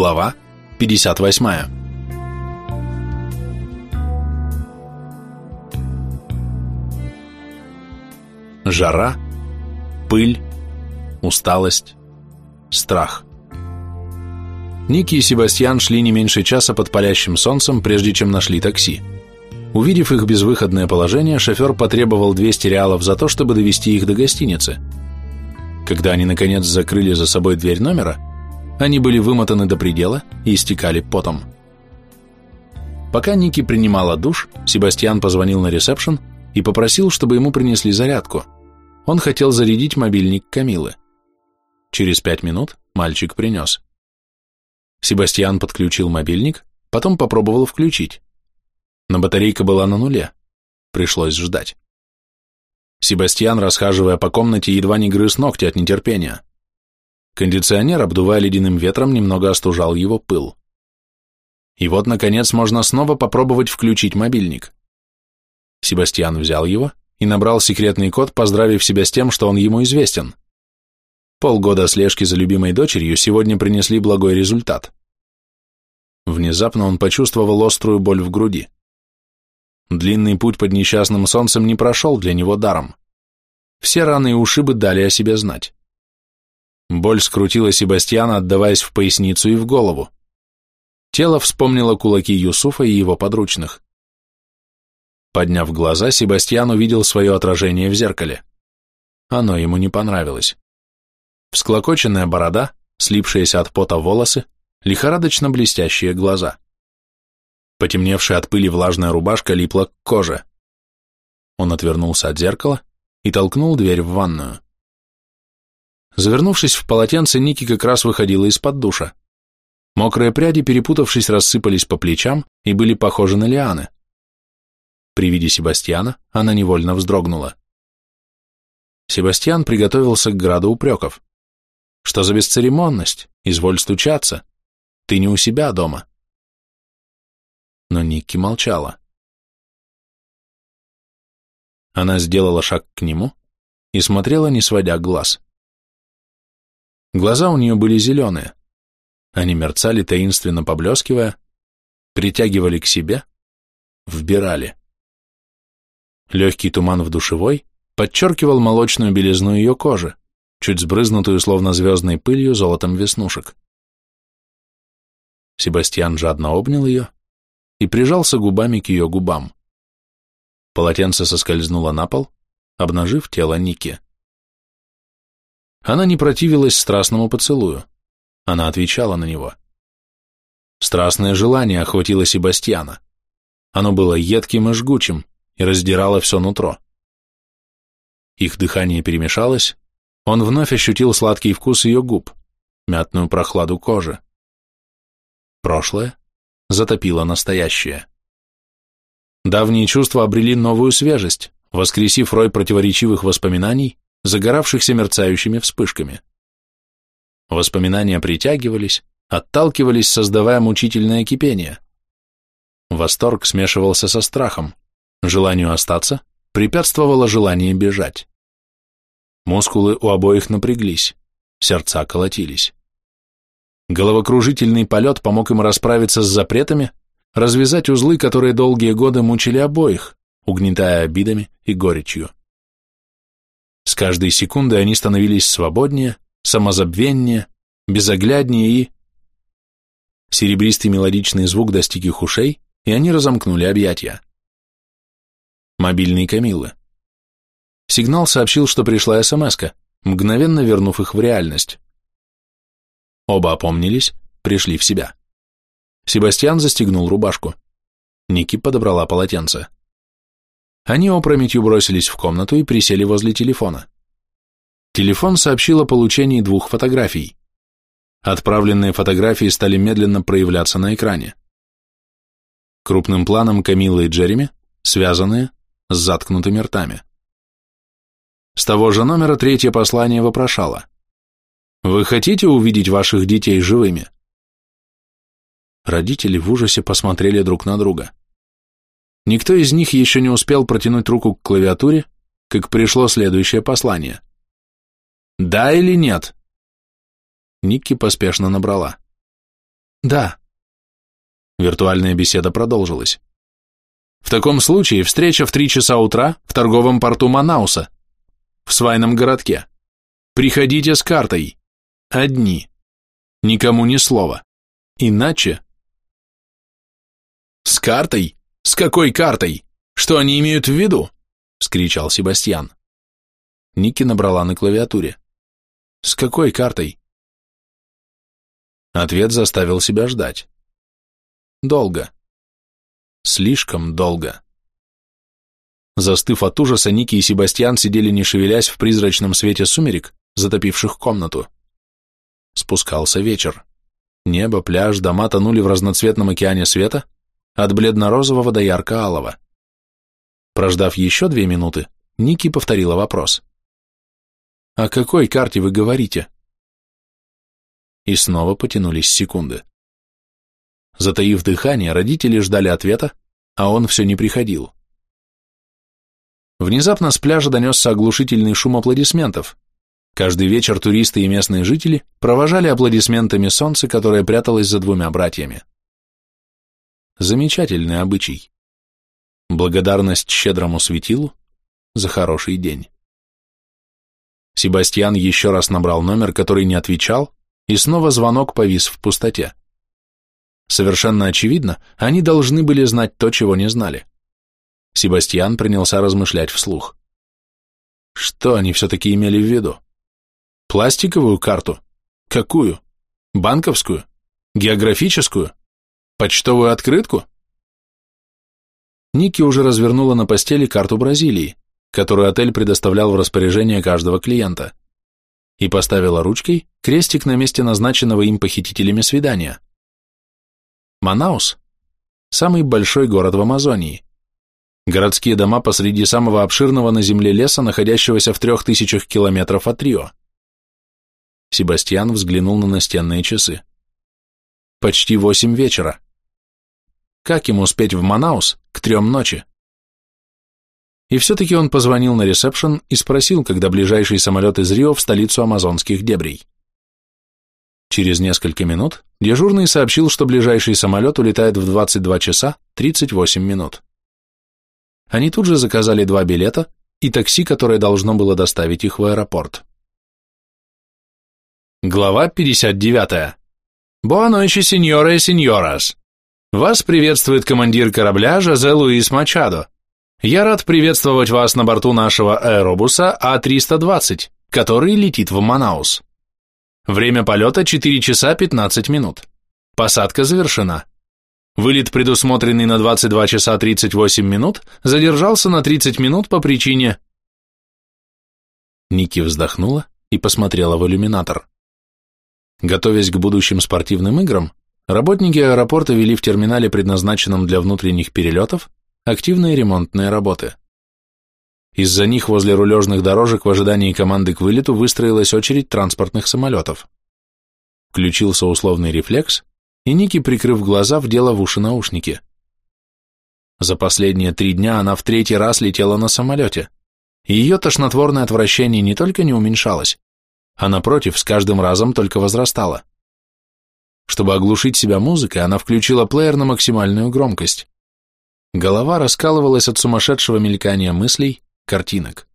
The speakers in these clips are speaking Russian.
Глава 58 Жара, пыль, усталость, страх. Ники и Себастьян шли не меньше часа под палящим солнцем, прежде чем нашли такси. Увидев их безвыходное положение, шофер потребовал 200 реалов за то, чтобы довести их до гостиницы. Когда они, наконец, закрыли за собой дверь номера, они были вымотаны до предела и истекали потом. Пока Ники принимала душ, Себастьян позвонил на ресепшн и попросил, чтобы ему принесли зарядку. Он хотел зарядить мобильник Камилы. Через пять минут мальчик принес. Себастьян подключил мобильник, потом попробовал включить. Но батарейка была на нуле. Пришлось ждать. Себастьян, расхаживая по комнате, едва не грыз ногти от нетерпения. Кондиционер, обдувая ледяным ветром, немного остужал его пыл. И вот, наконец, можно снова попробовать включить мобильник. Себастьян взял его и набрал секретный код, поздравив себя с тем, что он ему известен. Полгода слежки за любимой дочерью сегодня принесли благой результат. Внезапно он почувствовал острую боль в груди. Длинный путь под несчастным солнцем не прошел для него даром. Все раны и ушибы дали о себе знать. Боль скрутила Себастьяна, отдаваясь в поясницу и в голову. Тело вспомнило кулаки Юсуфа и его подручных. Подняв глаза, Себастьян увидел свое отражение в зеркале. Оно ему не понравилось. Всклокоченная борода, слипшиеся от пота волосы, лихорадочно блестящие глаза. Потемневшая от пыли влажная рубашка липла к коже. Он отвернулся от зеркала и толкнул дверь в ванную. Завернувшись в полотенце, Ники как раз выходила из-под душа. Мокрые пряди, перепутавшись, рассыпались по плечам и были похожи на лианы. При виде Себастьяна она невольно вздрогнула. Себастьян приготовился к граду упреков. «Что за бесцеремонность? Изволь стучаться. Ты не у себя дома». Но Никки молчала. Она сделала шаг к нему и смотрела, не сводя глаз. Глаза у нее были зеленые. Они мерцали, таинственно поблескивая, притягивали к себе, вбирали. Легкий туман в душевой подчеркивал молочную белизну ее кожи, чуть сбрызнутую, словно звездной пылью, золотом веснушек. Себастьян жадно обнял ее и прижался губами к ее губам. Полотенце соскользнуло на пол, обнажив тело Ники. Она не противилась страстному поцелую. Она отвечала на него. Страстное желание охватило Себастьяна. Оно было едким и жгучим и раздирало все нутро. Их дыхание перемешалось, он вновь ощутил сладкий вкус ее губ, мятную прохладу кожи. Прошлое затопило настоящее. Давние чувства обрели новую свежесть, воскресив рой противоречивых воспоминаний загоравшихся мерцающими вспышками. Воспоминания притягивались, отталкивались, создавая мучительное кипение. Восторг смешивался со страхом, желанию остаться препятствовало желание бежать. Мускулы у обоих напряглись, сердца колотились. Головокружительный полет помог им расправиться с запретами, развязать узлы, которые долгие годы мучили обоих, угнетая обидами и горечью. С каждой секундой они становились свободнее, самозабвеннее, безогляднее и... Серебристый мелодичный звук достиг их ушей, и они разомкнули объятия. Мобильный Камилы. Сигнал сообщил, что пришла смс мгновенно вернув их в реальность. Оба опомнились, пришли в себя. Себастьян застегнул рубашку. Ники подобрала полотенце. Они опрометью бросились в комнату и присели возле телефона. Телефон сообщил о получении двух фотографий. Отправленные фотографии стали медленно проявляться на экране. Крупным планом Камила и Джереми, связанные, с заткнутыми ртами. С того же номера третье послание вопрошало. «Вы хотите увидеть ваших детей живыми?» Родители в ужасе посмотрели друг на друга. Никто из них еще не успел протянуть руку к клавиатуре, как пришло следующее послание. «Да или нет?» Никки поспешно набрала. Да. Виртуальная беседа продолжилась. В таком случае встреча в три часа утра в торговом порту Манауса, в свайном городке. Приходите с картой. Одни. Никому ни слова. Иначе... С картой? С какой картой? Что они имеют в виду? Вскричал Себастьян. Ники набрала на клавиатуре. С какой картой? Ответ заставил себя ждать. Долго. Слишком долго. Застыв от ужаса, Ники и Себастьян сидели не шевелясь в призрачном свете сумерек, затопивших комнату. Спускался вечер. Небо, пляж, дома тонули в разноцветном океане света, от бледно-розового до ярко-алого. Прождав еще две минуты, Ники повторила вопрос. «О какой карте вы говорите?» И снова потянулись секунды. Затаив дыхание, родители ждали ответа, а он все не приходил. Внезапно с пляжа донесся оглушительный шум аплодисментов. Каждый вечер туристы и местные жители провожали аплодисментами солнце, которое пряталось за двумя братьями. Замечательный обычай. Благодарность щедрому светилу за хороший день. Себастьян еще раз набрал номер, который не отвечал, и снова звонок повис в пустоте. Совершенно очевидно, они должны были знать то, чего не знали. Себастьян принялся размышлять вслух. Что они все-таки имели в виду? Пластиковую карту? Какую? Банковскую? Географическую? Почтовую открытку? Ники уже развернула на постели карту Бразилии, которую отель предоставлял в распоряжение каждого клиента и поставила ручкой крестик на месте назначенного им похитителями свидания. Манаус – самый большой город в Амазонии. Городские дома посреди самого обширного на земле леса, находящегося в трех тысячах километров от Рио. Себастьян взглянул на настенные часы. Почти восемь вечера. Как ему успеть в Манаус к трем ночи? И все-таки он позвонил на ресепшн и спросил, когда ближайший самолет из Рио в столицу амазонских дебрей. Через несколько минут дежурный сообщил, что ближайший самолет улетает в 22 часа 38 минут. Они тут же заказали два билета и такси, которое должно было доставить их в аэропорт. Глава 59. Буанойчи, сеньора и сеньорас. Вас приветствует командир корабля Жозе Луис Мачадо. Я рад приветствовать вас на борту нашего аэробуса А-320, который летит в Манаус. Время полета 4 часа 15 минут. Посадка завершена. Вылет, предусмотренный на 22 часа 38 минут, задержался на 30 минут по причине... Ники вздохнула и посмотрела в иллюминатор. Готовясь к будущим спортивным играм, работники аэропорта вели в терминале, предназначенном для внутренних перелетов, активные ремонтные работы. Из-за них возле рулежных дорожек в ожидании команды к вылету выстроилась очередь транспортных самолетов. Включился условный рефлекс, и Ники, прикрыв глаза, вдела в уши наушники. За последние три дня она в третий раз летела на самолете, и ее тошнотворное отвращение не только не уменьшалось, а напротив, с каждым разом только возрастало. Чтобы оглушить себя музыкой, она включила плеер на максимальную громкость. Голова раскалывалась от сумасшедшего мелькания мыслей, картинок.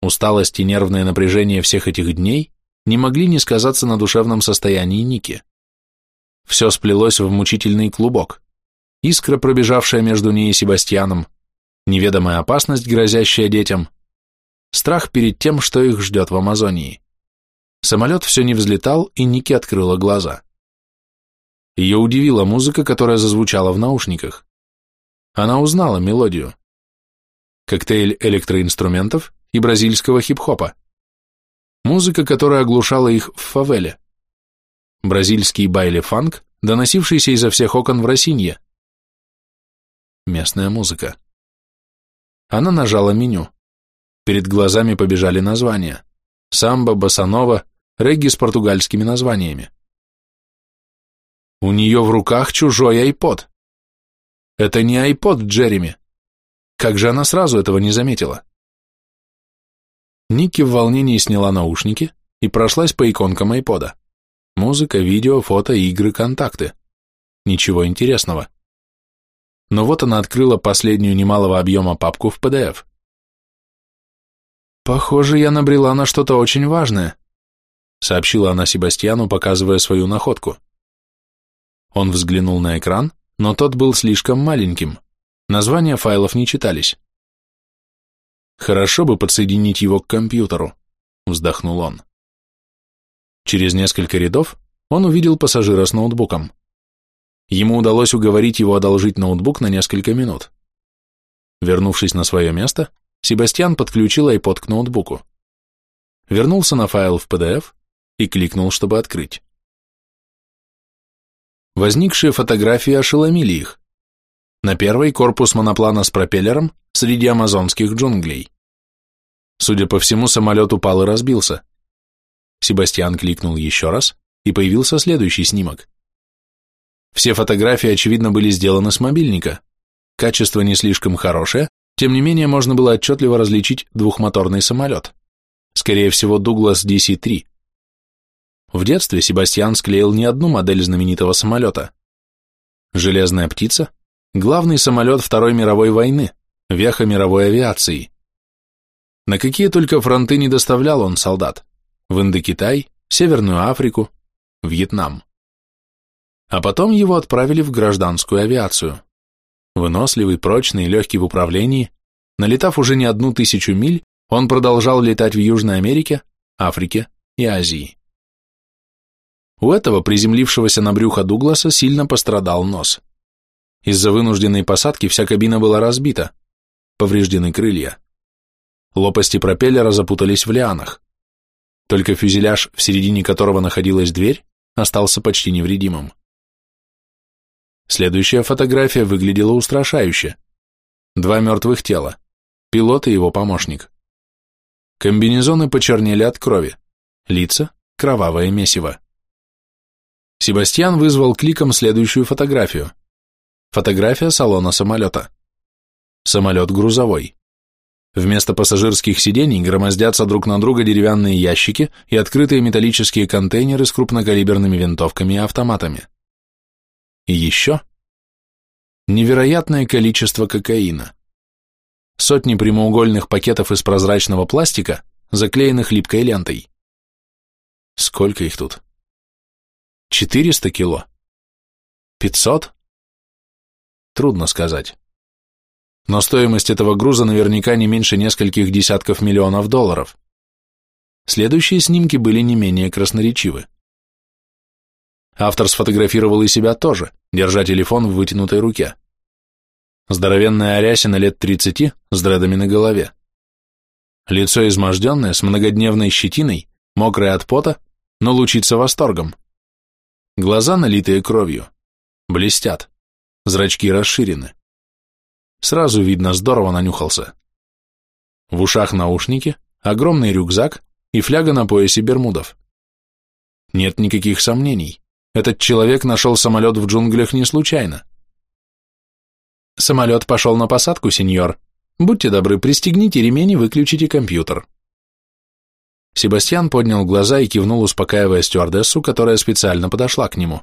Усталость и нервное напряжение всех этих дней не могли не сказаться на душевном состоянии Ники. Все сплелось в мучительный клубок. Искра, пробежавшая между ней и Себастьяном, неведомая опасность, грозящая детям, страх перед тем, что их ждет в Амазонии. Самолет все не взлетал, и Ники открыла глаза. Ее удивила музыка, которая зазвучала в наушниках. Она узнала мелодию. Коктейль электроинструментов и бразильского хип-хопа. Музыка, которая оглушала их в фавеле. Бразильский байли-фанк, доносившийся изо всех окон в Росинье. Местная музыка. Она нажала меню. Перед глазами побежали названия. Самбо, басанова, регги с португальскими названиями. У нее в руках чужой айпод. Это не айпод Джереми. Как же она сразу этого не заметила? Ники в волнении сняла наушники и прошлась по иконкам айпода. Музыка, видео, фото, игры, контакты. Ничего интересного. Но вот она открыла последнюю немалого объема папку в PDF. «Похоже, я набрела на что-то очень важное», сообщила она Себастьяну, показывая свою находку. Он взглянул на экран, но тот был слишком маленьким. Названия файлов не читались. «Хорошо бы подсоединить его к компьютеру», — вздохнул он. Через несколько рядов он увидел пассажира с ноутбуком. Ему удалось уговорить его одолжить ноутбук на несколько минут. Вернувшись на свое место, Себастьян подключил iPod к ноутбуку. Вернулся на файл в PDF и кликнул, чтобы открыть. Возникшие фотографии ошеломили их. На первой корпус моноплана с пропеллером среди амазонских джунглей. Судя по всему, самолет упал и разбился. Себастьян кликнул еще раз, и появился следующий снимок. Все фотографии, очевидно, были сделаны с мобильника. Качество не слишком хорошее, тем не менее можно было отчетливо различить двухмоторный самолет. Скорее всего, Douglas DC-3. В детстве Себастьян склеил не одну модель знаменитого самолета. «Железная птица» — главный самолет Второй мировой войны, веха мировой авиации. На какие только фронты не доставлял он солдат. В Индокитай, Северную Африку, Вьетнам. А потом его отправили в гражданскую авиацию. Выносливый, прочный, легкий в управлении, налетав уже не одну тысячу миль, он продолжал летать в Южной Америке, Африке и Азии. У этого приземлившегося на брюхо Дугласа сильно пострадал нос. Из-за вынужденной посадки вся кабина была разбита, повреждены крылья. Лопасти пропеллера запутались в лианах. Только фюзеляж, в середине которого находилась дверь, остался почти невредимым. Следующая фотография выглядела устрашающе. Два мертвых тела, пилот и его помощник. Комбинезоны почернели от крови, лица – кровавое месиво. Себастьян вызвал кликом следующую фотографию. Фотография салона самолета. Самолет грузовой. Вместо пассажирских сидений громоздятся друг на друга деревянные ящики и открытые металлические контейнеры с крупнокалиберными винтовками и автоматами. И еще невероятное количество кокаина. Сотни прямоугольных пакетов из прозрачного пластика, заклеенных липкой лентой. Сколько их тут? 400 кило? 500? Трудно сказать. Но стоимость этого груза наверняка не меньше нескольких десятков миллионов долларов. Следующие снимки были не менее красноречивы. Автор сфотографировал и себя тоже, держа телефон в вытянутой руке. Здоровенная Арясина лет 30 с дредами на голове. Лицо изможденное, с многодневной щетиной, мокрое от пота, но лучится восторгом. Глаза, налитые кровью, блестят, зрачки расширены. Сразу видно, здорово нанюхался. В ушах наушники, огромный рюкзак и фляга на поясе бермудов. Нет никаких сомнений, этот человек нашел самолет в джунглях не случайно. Самолет пошел на посадку, сеньор. Будьте добры, пристегните ремень и выключите компьютер. Себастьян поднял глаза и кивнул, успокаивая стюардессу, которая специально подошла к нему.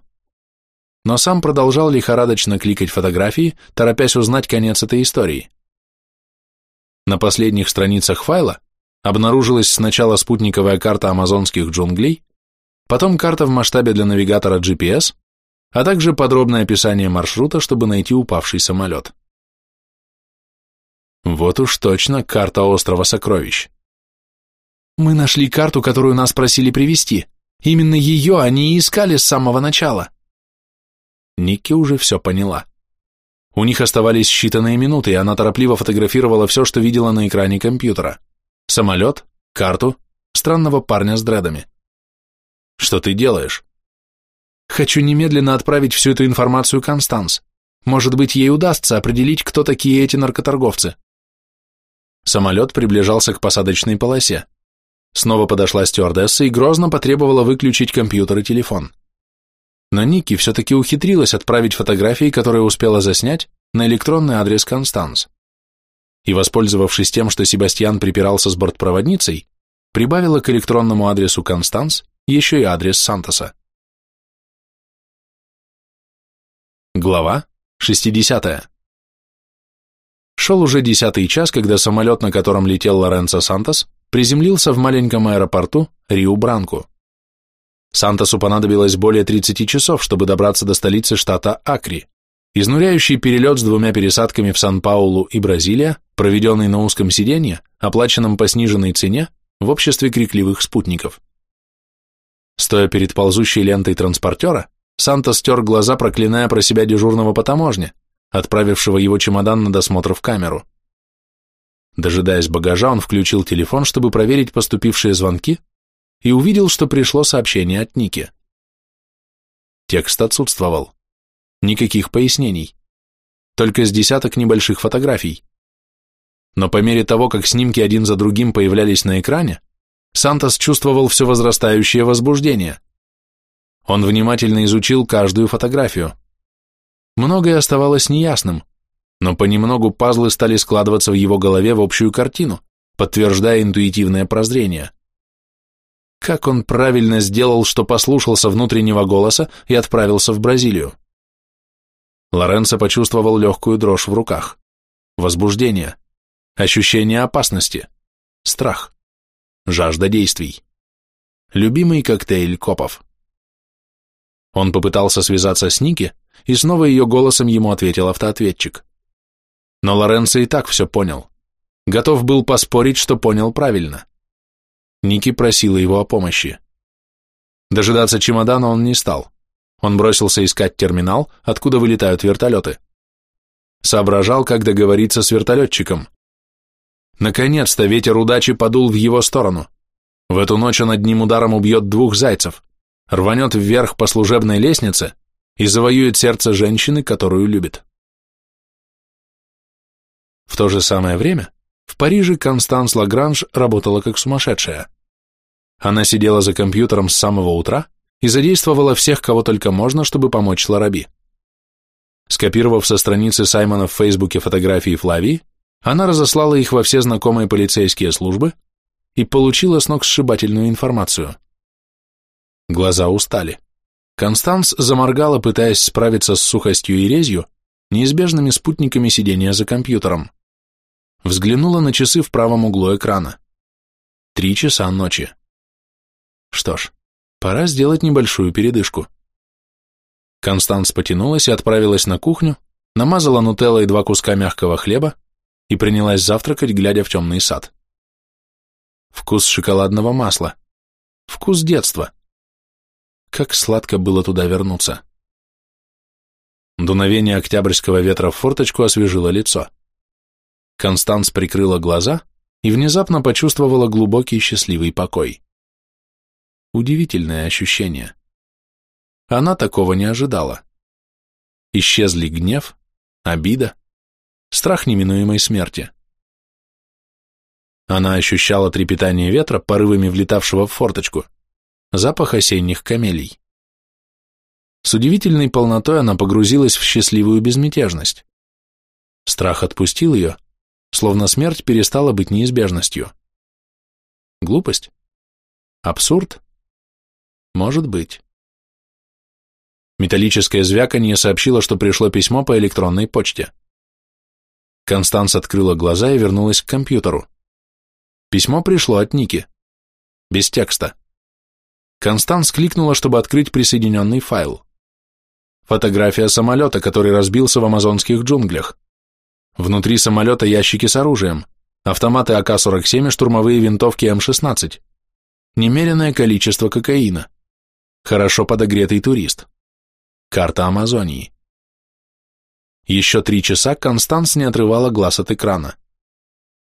Но сам продолжал лихорадочно кликать фотографии, торопясь узнать конец этой истории. На последних страницах файла обнаружилась сначала спутниковая карта амазонских джунглей, потом карта в масштабе для навигатора GPS, а также подробное описание маршрута, чтобы найти упавший самолет. Вот уж точно карта острова сокровищ. Мы нашли карту, которую нас просили привезти. Именно ее они и искали с самого начала. Никки уже все поняла. У них оставались считанные минуты, и она торопливо фотографировала все, что видела на экране компьютера. Самолет, карту, странного парня с дредами. «Что ты делаешь?» «Хочу немедленно отправить всю эту информацию Констанс. Может быть, ей удастся определить, кто такие эти наркоторговцы». Самолет приближался к посадочной полосе. Снова подошла стюардесса и грозно потребовала выключить компьютер и телефон. Но Ники все-таки ухитрилась отправить фотографии, которые успела заснять, на электронный адрес Констанс. И, воспользовавшись тем, что Себастьян припирался с бортпроводницей, прибавила к электронному адресу Констанс еще и адрес Сантоса. Глава 60. Шел уже десятый час, когда самолет, на котором летел Лоренцо Сантос, приземлился в маленьком аэропорту Риу-Бранку. Сантосу понадобилось более 30 часов, чтобы добраться до столицы штата Акри. Изнуряющий перелет с двумя пересадками в Сан-Паулу и Бразилия, проведенный на узком сиденье, оплаченном по сниженной цене, в обществе крикливых спутников. Стоя перед ползущей лентой транспортера, Санта стер глаза, проклиная про себя дежурного по таможне, отправившего его чемодан на досмотр в камеру. Дожидаясь багажа, он включил телефон, чтобы проверить поступившие звонки, и увидел, что пришло сообщение от Ники. Текст отсутствовал. Никаких пояснений. Только с десяток небольших фотографий. Но по мере того, как снимки один за другим появлялись на экране, Сантос чувствовал все возрастающее возбуждение. Он внимательно изучил каждую фотографию. Многое оставалось неясным, но понемногу пазлы стали складываться в его голове в общую картину, подтверждая интуитивное прозрение. Как он правильно сделал, что послушался внутреннего голоса и отправился в Бразилию? Лоренцо почувствовал легкую дрожь в руках, возбуждение, ощущение опасности, страх, жажда действий. Любимый коктейль копов. Он попытался связаться с Ники, и снова ее голосом ему ответил автоответчик. Но Лоренцо и так все понял. Готов был поспорить, что понял правильно. Ники просила его о помощи. Дожидаться чемодана он не стал. Он бросился искать терминал, откуда вылетают вертолеты. Соображал, как договориться с вертолетчиком. Наконец-то ветер удачи подул в его сторону. В эту ночь он одним ударом убьет двух зайцев рванет вверх по служебной лестнице и завоюет сердце женщины, которую любит. В то же самое время в Париже Констанс Лагранж работала как сумасшедшая. Она сидела за компьютером с самого утра и задействовала всех, кого только можно, чтобы помочь Лараби. Скопировав со страницы Саймона в Фейсбуке фотографии Флавии, она разослала их во все знакомые полицейские службы и получила сногсшибательную информацию – Глаза устали. Констанс заморгала, пытаясь справиться с сухостью и резью, неизбежными спутниками сидения за компьютером. Взглянула на часы в правом углу экрана. Три часа ночи. Что ж, пора сделать небольшую передышку. Констанс потянулась и отправилась на кухню, намазала нутеллой два куска мягкого хлеба и принялась завтракать, глядя в темный сад. Вкус шоколадного масла. Вкус детства. Как сладко было туда вернуться. Дуновение октябрьского ветра в форточку освежило лицо. Констанс прикрыла глаза и внезапно почувствовала глубокий счастливый покой. Удивительное ощущение. Она такого не ожидала. Исчезли гнев, обида, страх неминуемой смерти. Она ощущала трепетание ветра, порывами влетавшего в форточку, запах осенних камелий. С удивительной полнотой она погрузилась в счастливую безмятежность. Страх отпустил ее, словно смерть перестала быть неизбежностью. Глупость? Абсурд? Может быть. Металлическое звяканье сообщило, что пришло письмо по электронной почте. Констанс открыла глаза и вернулась к компьютеру. Письмо пришло от Ники. Без текста. Констанс кликнула, чтобы открыть присоединенный файл. Фотография самолета, который разбился в амазонских джунглях. Внутри самолета ящики с оружием, автоматы АК-47 и штурмовые винтовки М-16. Немеренное количество кокаина. Хорошо подогретый турист. Карта Амазонии. Еще три часа Констанс не отрывала глаз от экрана.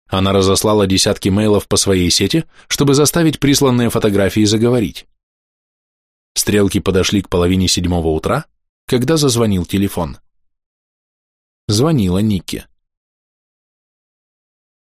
Она разослала десятки мейлов по своей сети, чтобы заставить присланные фотографии заговорить. Стрелки подошли к половине седьмого утра, когда зазвонил телефон. Звонила Никки.